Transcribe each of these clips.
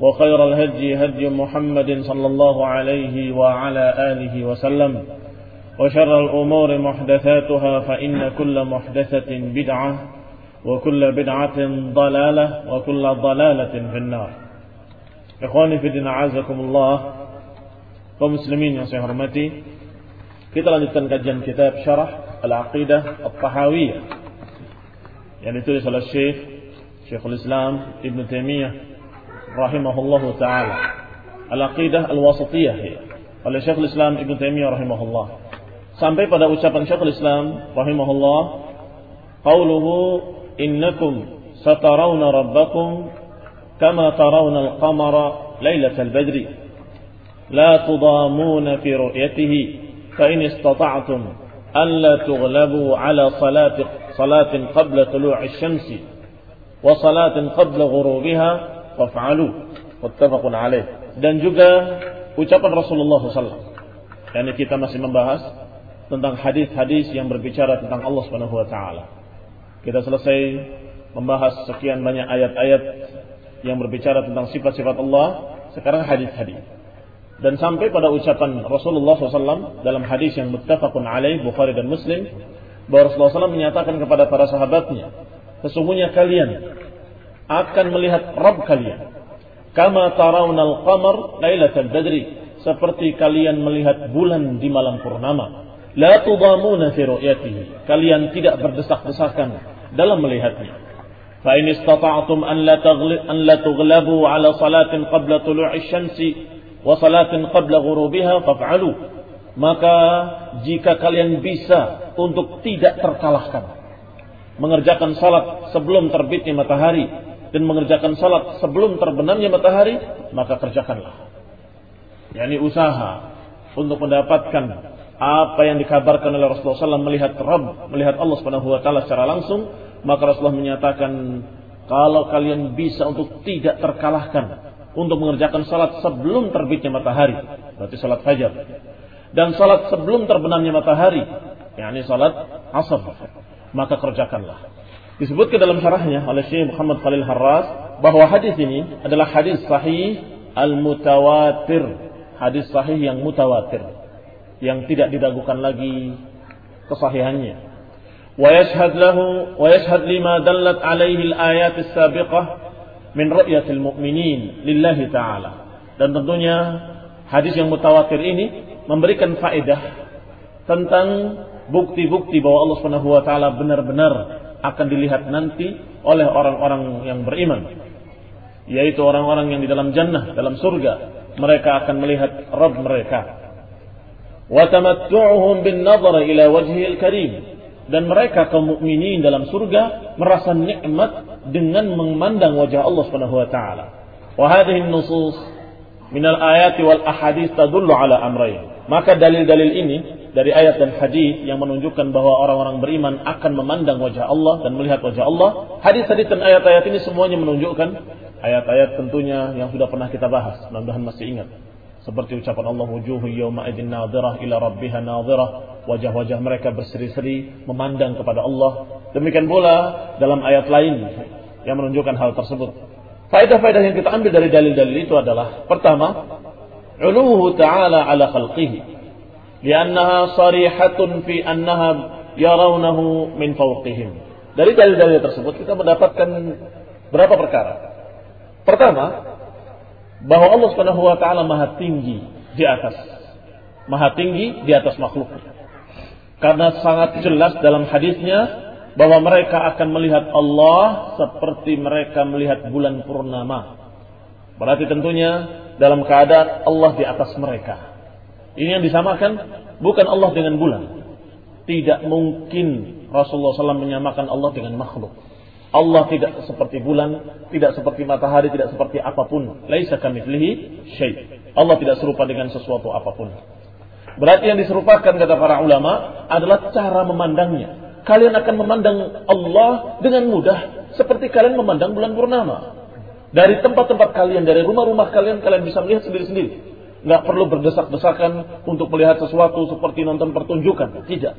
وخير الهدي هدي محمد صلى الله عليه وعلى آله وسلم وشر الأمور محدثاتها فإن كل محدثة بدعة وكل بدعة ضلالة وكل ضلالة في النار. إخواني في دين عزكم الله. ومسلمين يا سيحرمتي كتلا لتنقجن كتاب شرح العقيدة الطحاوية يعني تولي صلى الشيخ شيخ الإسلام ابن تيمية rahimahullah taala al-aqidah al-wasatiyah oleh Syekhul Islam Ibn Taimiyah rahimahullah sampai pada ucapan Syekhul Islam rahimahullah qauluhu innakum satarawna rabbakum kama tarawna al-qamara lailatal badri la tudamuna fi ru'yatihi fa in istata'tum an la tughlabu ala salati salatin qabla tulu'i syamsi wa salatin faf'alu muttafaqun alaih dan juga ucapan Rasulullah SAW yani kita masih membahas tentang hadis-hadis yang berbicara tentang Allah Subhanahu wa taala kita selesai membahas sekian banyak ayat-ayat yang berbicara tentang sifat-sifat Allah. Sekarang hadis-hadis. Dan sampai pada ucapan Rasulullah SAW dalam hadis yang muttafaqun alaih Bukhari dan Muslim bahwa Rasulullah SAW menyatakan kepada para sahabatnya, sesungguhnya kalian akan melihat Rabb kalian. Kama tarawna al-qamar lailatal badri. Seperti kalian melihat bulan di malam purnama. La tudamuna fi ru'yatihi. Kalian tidak berdesak-desakan dalam melihatnya. Fa in istata'tum an la an la tughlabu ala salatin qabla tulu'i syamsi wa salatin qabla ghurubiha faf'alu. Maka jika kalian bisa untuk tidak terkalahkan mengerjakan salat sebelum terbitnya matahari dan mengerjakan salat sebelum terbenamnya matahari, maka kerjakanlah. yakni usaha untuk mendapatkan apa yang dikabarkan oleh Rasulullah SAW melihat Rabb, melihat Allah Subhanahu wa taala secara langsung, maka Rasulullah menyatakan kalau kalian bisa untuk tidak terkalahkan untuk mengerjakan salat sebelum terbitnya matahari, berarti salat fajar. Dan salat sebelum terbenamnya matahari, yakni salat asar, maka kerjakanlah. Disebutkan dalam syarahnya oleh Syekh Muhammad Khalil Harras bahwa hadis ini adalah hadis sahih al-mutawatir, hadis sahih yang mutawatir yang tidak diragukan lagi kesahihannya. ويشهد له ويشهد لما دلت عليه الآيات السابقة من رؤية المؤمنين لله تعالى dan tentunya hadis yang mutawatir ini memberikan faedah tentang bukti-bukti bahwa Allah Subhanahu wa taala benar-benar akan dilihat nanti oleh orang-orang yang beriman yaitu orang-orang yang di dalam jannah dalam surga mereka akan melihat Rabb mereka wa tamattu'uhum bin nadhar ila wajhil karim dan mereka kaum mukminin dalam surga merasa nikmat dengan memandang wajah Allah Subhanahu wa taala. Wa hadhihi nusus min al-ayati wal ahadits tadullu ala amrayn. Maka dalil-dalil ini dari ayat dan hadis yang menunjukkan bahwa orang-orang beriman akan memandang wajah Allah dan melihat wajah Allah. Hadis-hadis dan ayat-ayat ini semuanya menunjukkan ayat-ayat tentunya yang sudah pernah kita bahas. Mudah-mudahan masih ingat. Seperti ucapan Allah wujuhu yawma idin nadhirah ila rabbiha nadhirah. Wajah-wajah mereka berseri-seri memandang kepada Allah. Demikian pula dalam ayat lain yang menunjukkan hal tersebut. Faedah-faedah yang kita ambil dari dalil-dalil itu adalah pertama, uluhu ta'ala ala khalqihi. Liannaha sarihatun fi annaha yarawnahu min fawqihim. Dari dalil-dalil tersebut kita mendapatkan berapa perkara. Pertama, bahwa Allah Subhanahu wa taala maha tinggi di atas maha tinggi di atas makhluk. Karena sangat jelas dalam hadisnya bahwa mereka akan melihat Allah seperti mereka melihat bulan purnama. Berarti tentunya dalam keadaan Allah di atas mereka. Ini yang disamakan bukan Allah dengan bulan. Tidak mungkin Rasulullah SAW menyamakan Allah dengan makhluk. Allah tidak seperti bulan, tidak seperti matahari, tidak seperti apa pun. Laisa kamitslihi syai. Allah tidak serupa dengan sesuatu apa pun. Berarti yang diserupakan kata para ulama adalah cara memandangnya. Kalian akan memandang Allah dengan mudah seperti kalian memandang bulan purnama. Dari tempat-tempat kalian, dari rumah-rumah kalian, kalian bisa melihat sendiri-sendiri. Nggak perlu berdesak-desakan untuk melihat sesuatu seperti nonton pertunjukan. Tidak.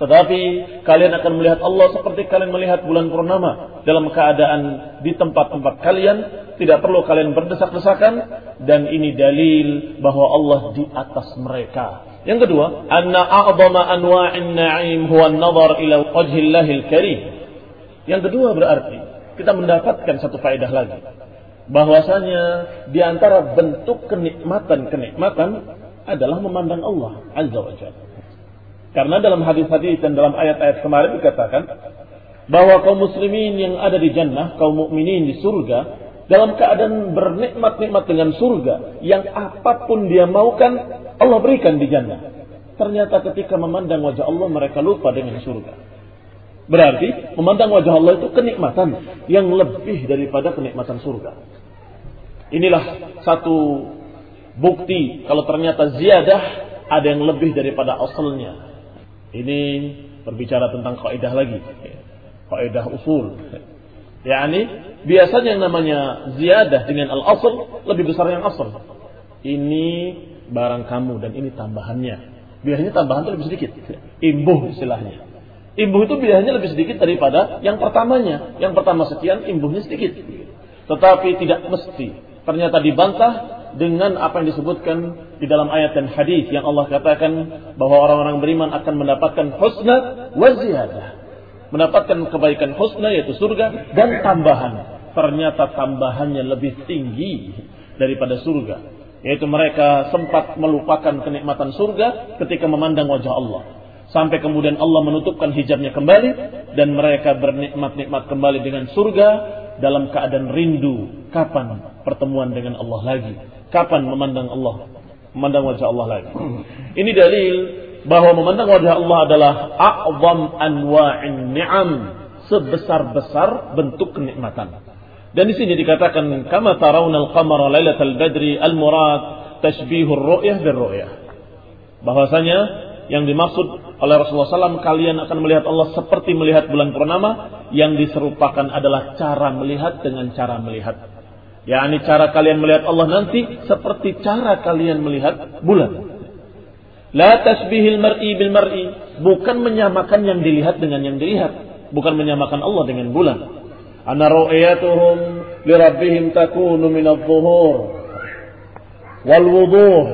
Tetapi kalian akan melihat Allah seperti kalian melihat bulan purnama dalam keadaan di tempat-tempat kalian. Tidak perlu kalian berdesak-desakan dan ini dalil bahwa Allah di atas mereka. Yang kedua, anna a'zama anwa'in na'im huwa an-nazar ila wajhillahil karim. Yang kedua berarti kita mendapatkan satu faedah lagi. Bahwasanya di antara bentuk kenikmatan-kenikmatan adalah memandang Allah Azza wa. Karena dalam hadis-hadis dan dalam ayat-ayat kemarin dikatakan bahwa kaum muslimin yang ada di jannah, kaum mukminin di surga, dalam keadaan bernikmat-nikmat dengan surga, yang apa pun dia maukan, Allah berikan di jannah. Ternyata ketika memandang wajah Allah, mereka lupa dengan surga. Berarti memandang wajah Allah itu kenikmatan yang lebih daripada kenikmatan surga. Inilah satu bukti kalau ternyata ziyadah ada yang lebih daripada asalnya. Ini berbicara tentang kaidah lagi. Kaidah usul. Yani biasanya yang namanya ziyadah dengan al-asl lebih besar yang asal. Ini barang kamu dan ini tambahannya. Biasanya tambahan itu lebih sedikit. Imbuh istilahnya. Imbuh itu biasanya lebih sedikit daripada yang pertamanya. Yang pertama sekian, imbuhnya sedikit. Tetapi tidak mesti. Ternyata dibantah dengan apa yang disebutkan di dalam ayat dan hadis yang Allah katakan bahwa orang-orang beriman akan mendapatkan husna wa ziyadah. Mendapatkan kebaikan husna yaitu surga dan tambahan. Ternyata tambahannya lebih tinggi daripada surga. Yaitu mereka sempat melupakan kenikmatan surga ketika memandang wajah Allah. Sampai kemudian Allah menutupkan hijabnya kembali dan mereka bernikmat-nikmat kembali dengan surga dalam keadaan rindu kapan pertemuan dengan Allah lagi Kapan memandang Allah? Memandang wajah Allah lagi. Ini dalil bahwa memandang wajah Allah adalah a'zam anwa'in ni'am. Sebesar-besar bentuk kenikmatan. Dan di sini dikatakan kama tarawna al-qamara lailatal badri al-murad tashbihur ru'yah bir ru'yah. Bahwasanya yang dimaksud oleh Rasulullah SAW kalian akan melihat Allah seperti melihat bulan purnama yang diserupakan adalah cara melihat dengan cara melihat yakni cara kalian melihat Allah nanti seperti cara kalian melihat bulan. La tasbihil mar'i bil mar'i, bukan menyamakan yang dilihat dengan yang dilihat, bukan menyamakan Allah dengan bulan. Ana ru'yatuhum li rabbihim takunu min adh-dhuhur wal wuduh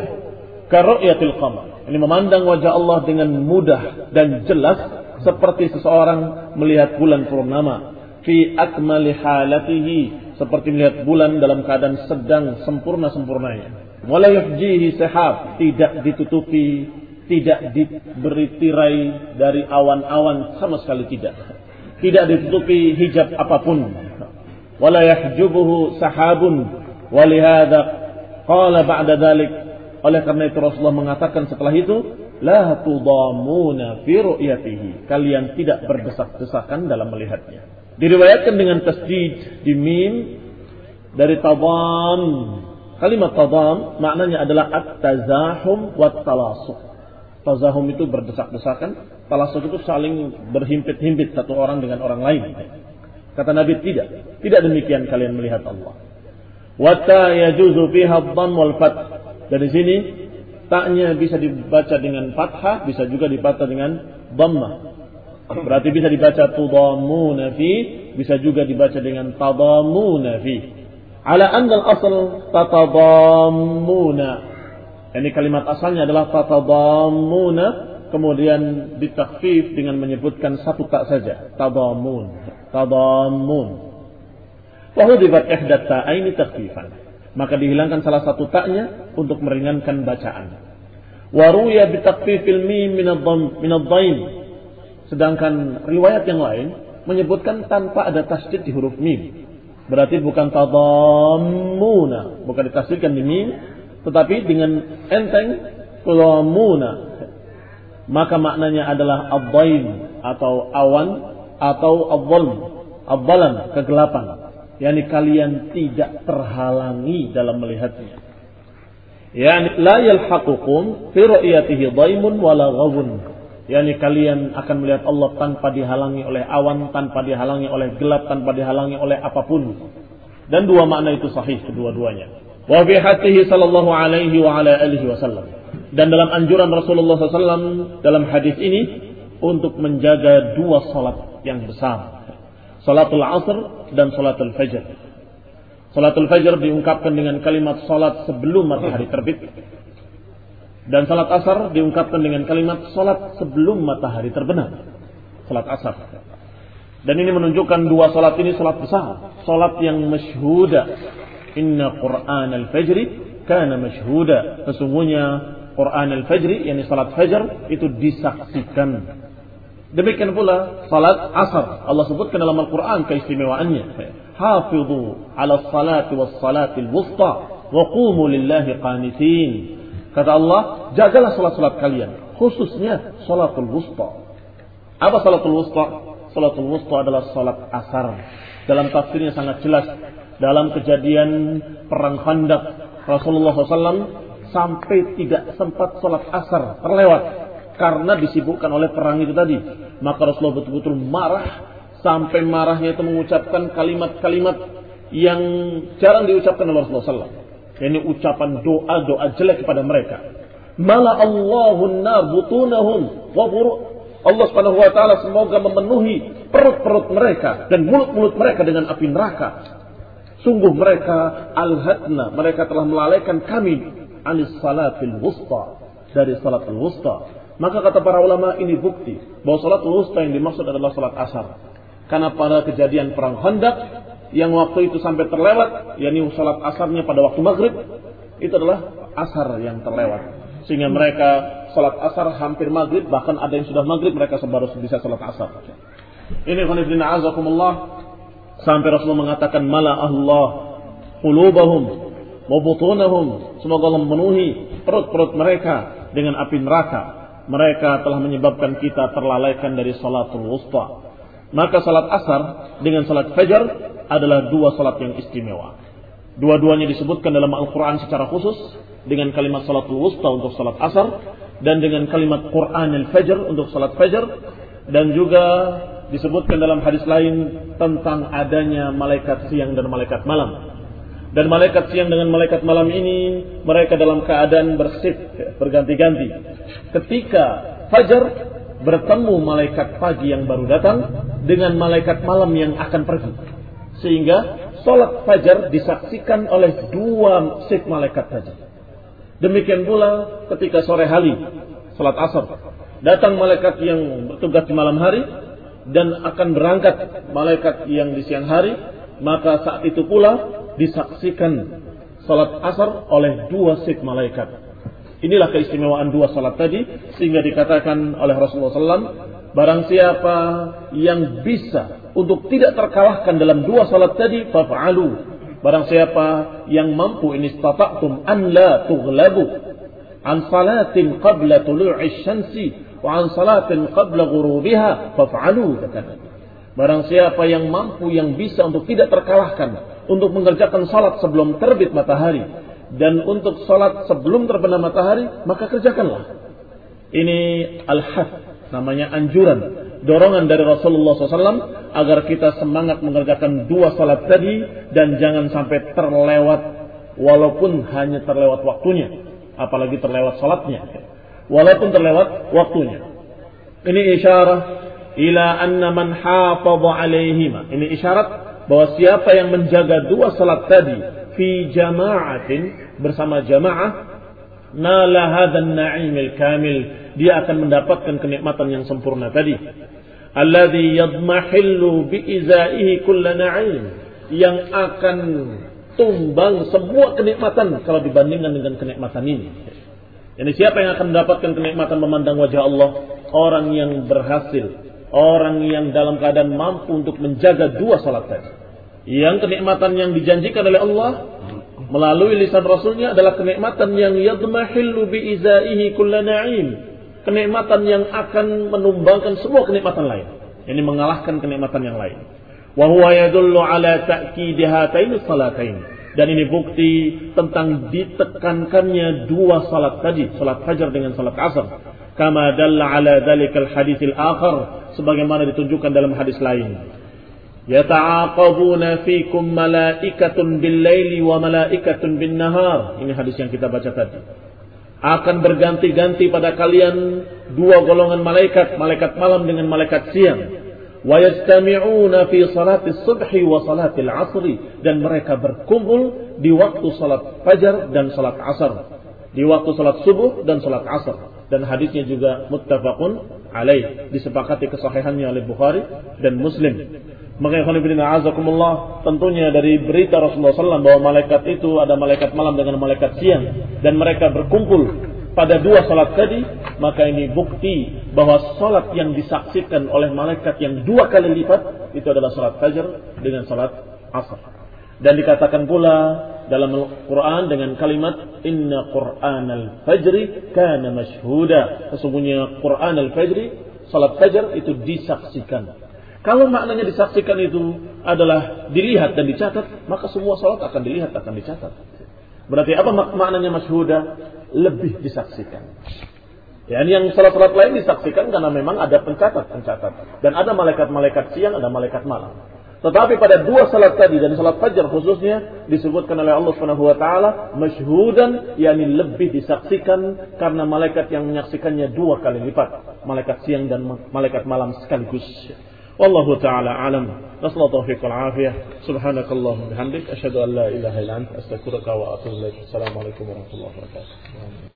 ka ru'yatil qamar. Ini memandang wajah Allah dengan mudah dan jelas seperti seseorang melihat bulan purnama fi akmali halatihi seperti melihat bulan dalam keadaan sedang sempurna-sempurnanya. Mulai yufjihi sehab, tidak ditutupi, tidak diberi tirai dari awan-awan sama sekali tidak. Tidak ditutupi hijab apa pun. Wala yahjubuhu sahabun. Walihada qala ba'da dalik. Oleh karena itu Rasulullah mengatakan setelah itu, la tudamuna fi ru'yatihi. Kalian tidak berdesak-desakan dalam melihatnya. Diriwayatkan dengan tasdid di mim dari tadam. Kalimat tadam maknanya adalah at-tazahum wa talasuk. Tazahum itu berdesak-desakan, talasuk itu saling berhimpit-himpit satu orang dengan orang lain. Kata Nabi tidak, tidak demikian kalian melihat Allah. Wa ta yajuzu fiha wal fat. Dari sini taknya bisa dibaca dengan fathah, bisa juga dibaca dengan dhammah. Berarti bisa dibaca tudamuna fi, bisa juga dibaca dengan tadamuna fi. Ala anna al-asl tatadammuna. Ini kalimat asalnya adalah tatadammuna kemudian ditakfif dengan menyebutkan satu tak saja, tadamun. Tadamun. Wa hudifat ihdat ta'aini takfifan. Maka dihilangkan salah satu taknya untuk meringankan bacaan. Waruya bitakfifil mim min dhaim Sedangkan riwayat yang lain menyebutkan tanpa ada tasdid di huruf mim. Berarti bukan tadammuna, bukan ditasdidkan di mim, tetapi dengan enteng tulamuna. Maka maknanya adalah abdain atau awan atau abdal, abdalan kegelapan. Yani kalian tidak terhalangi dalam melihatnya. Yani la yalhaqukum fi ru'yatihi dhaimun wala ghawun. Yani kalian akan melihat Allah tanpa dihalangi oleh awan, tanpa dihalangi oleh gelap, tanpa dihalangi oleh apa pun. Dan dua makna itu sahih kedua-duanya. Wa fi hatihi sallallahu alaihi wa ala alihi wasallam. Dan dalam anjuran Rasulullah SAW dalam hadis ini untuk menjaga dua salat yang besar. Salatul asr dan salatul fajr. Salatul Fajr diungkapkan dengan kalimat salat sebelum matahari terbit. Dan salat asar diungkapkan dengan kalimat salat sebelum matahari terbenam. Salat asar. Dan ini menunjukkan dua salat ini salat besar. Salat yang masyhuda. Inna Qur'an al-Fajri kana masyhuda. Sesungguhnya Quran al-Fajri, yakni salat Fajr itu disaksikan. Demikian pula salat asar. Allah sebutkan dalam Al-Quran keistimewaannya hafidhu ala salati was salatil wusta wa qumu lillahi qanitin. Kata Allah, jagalah salat-salat kalian, khususnya salatul wusta. Apa salatul wusta? Salatul wusta adalah salat asar. Dalam tafsirnya sangat jelas. Dalam kejadian perang Khandaq, Rasulullah SAW sampai tidak sempat salat asar terlewat karena disibukkan oleh perang itu tadi. Maka Rasulullah betul-betul marah sampai marahnya itu mengucapkan kalimat-kalimat yang jarang diucapkan oleh Rasulullah SAW. Ini ucapan doa-doa jelek kepada mereka. Mala Allahun butunahum wa Allah Subhanahu wa taala semoga memenuhi perut-perut mereka dan mulut-mulut mereka dengan api neraka. Sungguh mereka al-hadna, mereka telah melalaikan kami anis salatil wusta dari salatul wusta. Maka kata para ulama ini bukti bahwa salatul wusta yang dimaksud adalah salat asar. Karena pada kejadian perang Khandaq yang waktu itu sampai terlewat, yakni salat asarnya pada waktu maghrib, itu adalah asar yang terlewat. Sehingga mereka salat asar hampir maghrib, bahkan ada yang sudah maghrib mereka baru bisa salat asar. Ini khonifdina azakumullah sampai Rasulullah mengatakan mala Allah qulubahum wa semoga Allah memenuhi perut-perut mereka dengan api neraka mereka telah menyebabkan kita terlalaikan dari salatul wusta maka salat asar dengan salat fajar adalah dua salat yang istimewa. Dua-duanya disebutkan dalam Al-Quran secara khusus dengan kalimat salatul wusta untuk salat asar dan dengan kalimat Quran al-fajr untuk salat fajar dan juga disebutkan dalam hadis lain tentang adanya malaikat siang dan malaikat malam. Dan malaikat siang dengan malaikat malam ini mereka dalam keadaan bersih berganti-ganti. Ketika fajar bertemu malaikat pagi yang baru datang dengan malaikat malam yang akan pergi. Sehingga sholat fajar disaksikan oleh dua sif malaikat saja. Demikian pula ketika sore hari, sholat asar. Datang malaikat yang bertugas di malam hari dan akan berangkat malaikat yang di siang hari. Maka saat itu pula disaksikan sholat asar oleh dua sif malaikat. Inilah keistimewaan dua salat tadi sehingga dikatakan oleh Rasulullah SAW barang siapa yang bisa untuk tidak terkalahkan dalam dua salat tadi faf'alu. Barang siapa yang mampu ini stata'tum an la tughlabu. An salatin qabla tulu'i syamsi wa an salatin qabla ghurubiha faf'alu kata Barang siapa yang mampu yang bisa untuk tidak terkalahkan untuk mengerjakan salat sebelum terbit matahari dan untuk sholat sebelum terbenam matahari, maka kerjakanlah. Ini al-had, namanya anjuran, dorongan dari Rasulullah SAW agar kita semangat mengerjakan dua sholat tadi dan jangan sampai terlewat walaupun hanya terlewat waktunya. apalagi terlewat salatnya. Walaupun terlewat waktunya. Ini isyarat ila anna man hafadha alaihima. Ini isyarat bahwa siapa yang menjaga dua salat tadi fi jama'atin bersama jamaah nala hadzal na'imil kamil dia akan mendapatkan kenikmatan yang sempurna tadi alladhi yadmahillu bi izaihi kull na'im yang akan tumbang semua kenikmatan kalau dibandingkan dengan kenikmatan ini. Ini siapa yang akan mendapatkan kenikmatan memandang wajah Allah? Orang yang berhasil, orang yang dalam keadaan mampu untuk menjaga dua salat tadi. Yang kenikmatan yang dijanjikan oleh Allah melalui lisan Rasulnya adalah kenikmatan yang yadmahillu bi izaihi kulla na'im. Kenikmatan yang akan menumbangkan semua kenikmatan lain. Ini mengalahkan kenikmatan yang lain. Wa huwa yadullu ala ta'kidi hataini salatain. Dan ini bukti tentang ditekankannya dua salat tadi, salat fajar dengan salat asar kama dalla ala dzalikal haditsil akhar sebagaimana ditunjukkan dalam hadis lain. Yata'aqabuna fikum malaikatun bil laili wa malaikatun bin nahar ini hadis yang kita baca tadi. Akan berganti-ganti pada kalian dua golongan malaikat malaikat malam dengan malaikat siang. Wa yastami'una fi salati subhi wa salati asri dan mereka berkumpul di waktu salat fajar dan salat asar. Di waktu salat subuh dan salat asar dan hadisnya juga muttafaqun alaih disepakati kesahihannya oleh Bukhari dan Muslim maka azakumullah tentunya dari berita Rasulullah SAW bahwa malaikat itu ada malaikat malam dengan malaikat siang dan mereka berkumpul pada dua salat tadi, maka ini bukti bahwa salat yang disaksikan oleh malaikat yang dua kali lipat itu adalah salat fajar dengan salat asar. Dan dikatakan pula dalam Al-Quran dengan kalimat Inna Quran al-Fajri kana mashhuda. Sesungguhnya Quran al-Fajri, salat fajar itu disaksikan. Kalau maknanya disaksikan itu adalah dilihat dan dicatat, maka semua salat akan dilihat, akan dicatat. Berarti apa maknanya masyhuda? Lebih disaksikan. Ini yang salat-salat lain disaksikan karena memang ada pencatat-pencatat. Dan ada malaikat-malaikat siang, ada malaikat malam. Tetapi pada dua salat tadi dan salat fajar khususnya disebutkan oleh Allah Subhanahu wa taala masyhudan yakni lebih disaksikan karena malaikat yang menyaksikannya dua kali lipat, malaikat siang dan malaikat malam sekaligus. Wallahu taala alam. Nasallahu taufiq wal afiyah. Subhanakallahumma bihamdik asyhadu wa atubu. Assalamualaikum warahmatullahi wabarakatuh.